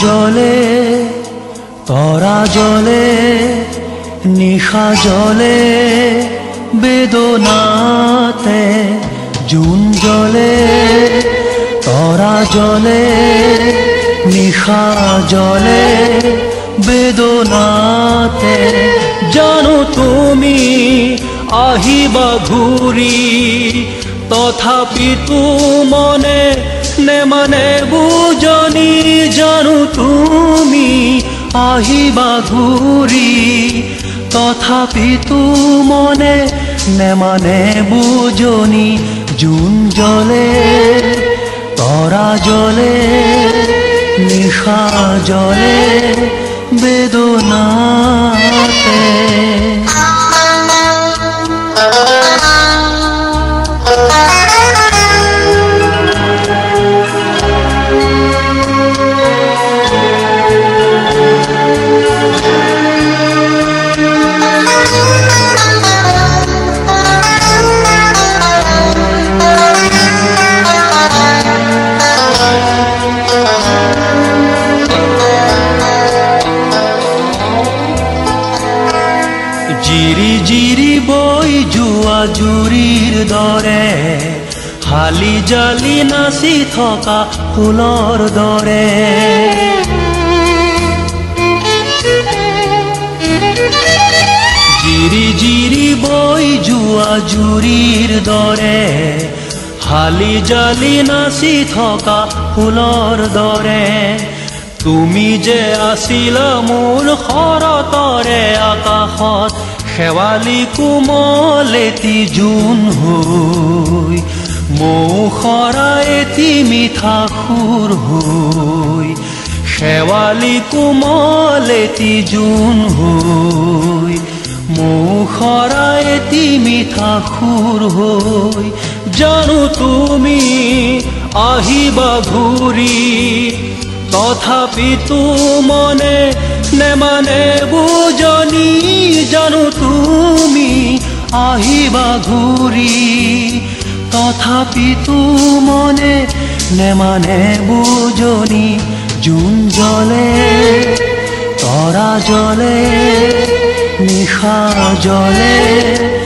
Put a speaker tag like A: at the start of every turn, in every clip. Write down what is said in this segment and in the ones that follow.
A: জলে তরা জলে, নিশা জলে, বেদনাতে জুন জলে তরা জলে, নিশা জলে, বেদনাতে জানো তুমি আহিবা ঘূৰি তথাপিতো মনে নেমানে বুজনি জানো তুমি, আহিবা ঘূৰি তথাপিতো মনে নেমানে বুজনি জোন জলে তৰা জলে, নিশা জলে, বেদনাতে। জিৰি জিৰি বৈ যোৱা জুৰিৰ দৰে হালি জালি নাচি থকা ফুলৰ দৰে। জিৰি জিৰি বৈ যোৱা জুৰিৰ দৰে হালি জালি নাচি থকা ফুলৰ দৰে। তুমি যে আছিলা মোৰ শৰতৰে আকাশত শেৱালি কোমল এটি জোন হৈ মৌ সৰা এটি মিঠা সুৰ হৈ শেৱালি কোমল এটি জোন হৈ মৌ সৰা এটি মিঠা সুৰ হৈ জানো তুমি আহিবা ঘূৰি তথাপিতো মনে নেমানে বুজনি জানো তুমি, আহিবা ঘূৰি তথাপি মনে নেমানে বুজনি জোন জলে তৰা জলে, নিশা জলে।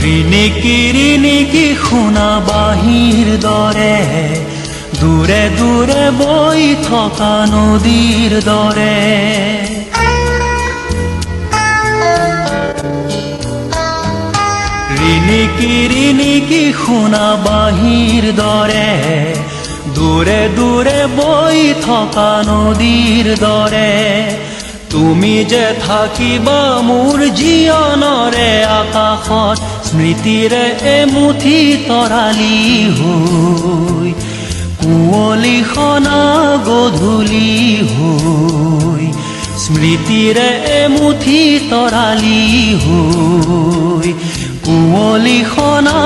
A: ৰিণিকি ৰিণিকি শুনা বাঁহীৰ দৰে দূৰে দূৰে বৈ থকা নদীৰ দৰে ৰিণিকি ৰিণিকি শুনা বাঁহীৰ দৰে দূৰে দূৰে বৈ থকা নদীৰ দৰে তুমি যে থাকিবা মোৰ জীৱনৰে আকাশত স্মৃতিৰে এমুঠি তৰালি হৈ কুঁৱলী সনা গধূলি হৈ স্মৃতিৰে এমুঠি তৰালি হৈ কুঁৱলী সনা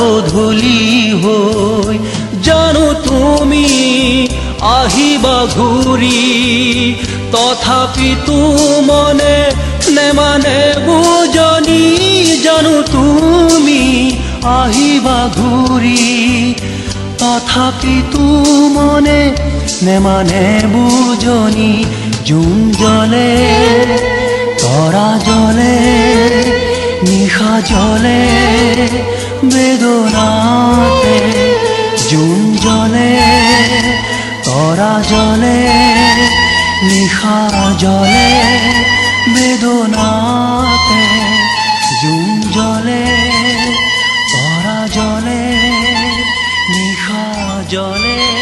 A: গধূলি হৈ জানো তুমি আহিবা ঘূৰি তথাপিতো মনে নেমানে বুজনি আহিবা ঘূৰি তথাপিতো মনে নেমানে বুজনি জোন জলে তৰা জলে, নিশা জলে, বেদনাতে জোন জলে তৰা জলে নিশা জলে, বেদনাতে জোন জলে